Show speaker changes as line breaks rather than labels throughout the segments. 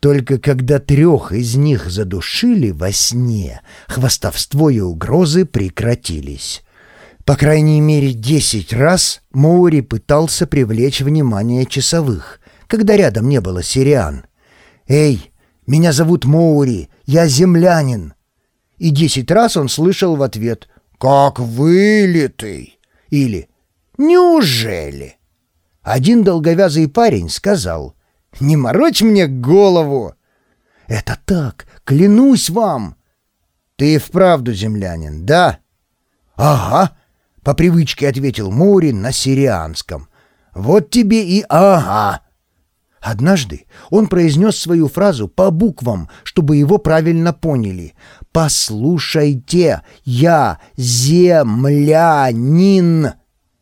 Только когда трех из них задушили во сне, хвастовство и угрозы прекратились. По крайней мере, десять раз Моури пытался привлечь внимание часовых, когда рядом не было сириан. «Эй, меня зовут Моури, я землянин!» И десять раз он слышал в ответ «Как вылитый!» или «Неужели?» Один долговязый парень сказал «Не морочь мне голову!» «Это так, клянусь вам!» «Ты вправду землянин, да?» «Ага!» — по привычке ответил Мурин на сирианском. «Вот тебе и ага!» Однажды он произнес свою фразу по буквам, чтобы его правильно поняли. «Послушайте, я землянин!»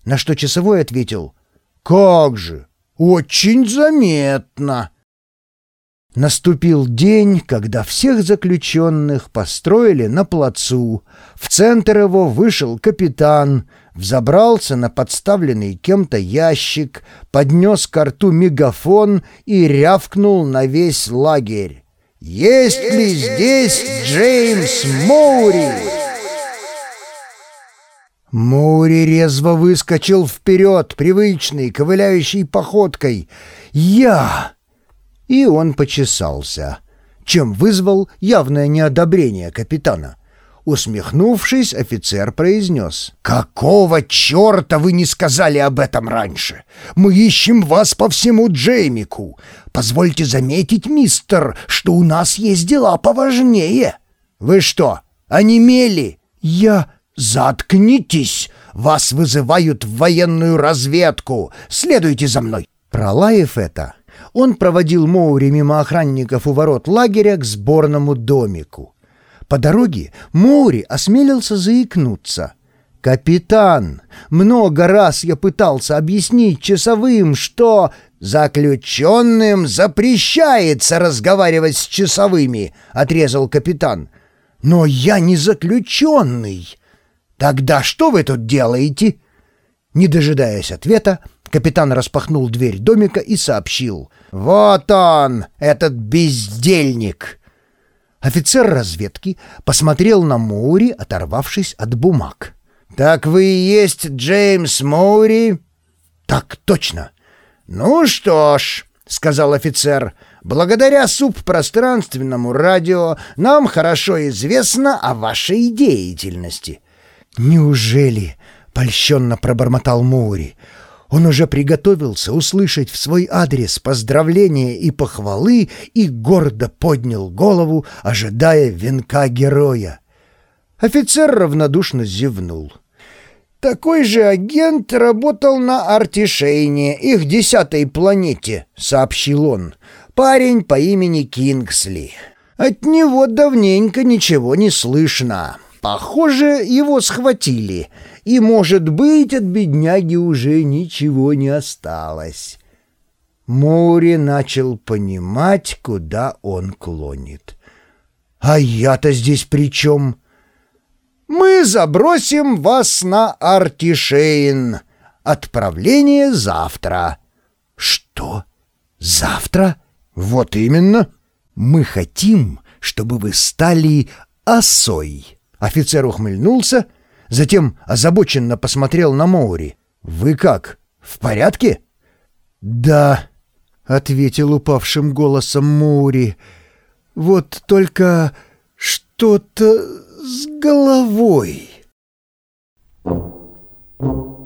На что часовой ответил «Как же! Очень заметно!» Наступил день, когда всех заключенных построили на плацу. В центр его вышел капитан, взобрался на подставленный кем-то ящик, поднес к рту мегафон и рявкнул на весь лагерь. «Есть ли здесь Джеймс Моури?» Моури резво выскочил вперед, привычной, ковыляющей походкой. «Я!» И он почесался, чем вызвал явное неодобрение капитана. Усмехнувшись, офицер произнес. «Какого черта вы не сказали об этом раньше? Мы ищем вас по всему Джеймику. Позвольте заметить, мистер, что у нас есть дела поважнее. Вы что, онемели? Я...» «Заткнитесь! Вас вызывают в военную разведку! Следуйте за мной!» Пролаев это, он проводил Моури мимо охранников у ворот лагеря к сборному домику. По дороге Моури осмелился заикнуться. «Капитан, много раз я пытался объяснить часовым, что заключенным запрещается разговаривать с часовыми», — отрезал капитан. «Но я не заключенный!» «Тогда что вы тут делаете?» Не дожидаясь ответа, капитан распахнул дверь домика и сообщил. «Вот он, этот бездельник!» Офицер разведки посмотрел на Моури, оторвавшись от бумаг. «Так вы и есть Джеймс Моури?» «Так точно!» «Ну что ж», — сказал офицер, — «благодаря субпространственному радио нам хорошо известно о вашей деятельности». «Неужели?» — польщенно пробормотал Моури. Он уже приготовился услышать в свой адрес поздравления и похвалы и гордо поднял голову, ожидая венка героя. Офицер равнодушно зевнул. «Такой же агент работал на Артишейне, их десятой планете», — сообщил он. «Парень по имени Кингсли. От него давненько ничего не слышно». Похоже, его схватили, и, может быть, от бедняги уже ничего не осталось. Моури начал понимать, куда он клонит. «А я-то здесь при чем?» «Мы забросим вас на Артишейн. Отправление завтра». «Что? Завтра?» «Вот именно. Мы хотим, чтобы вы стали осой». Офицер ухмыльнулся, затем озабоченно посмотрел на Моури. «Вы как, в порядке?» «Да», — ответил упавшим голосом Моури. «Вот только что-то с головой». Thank you.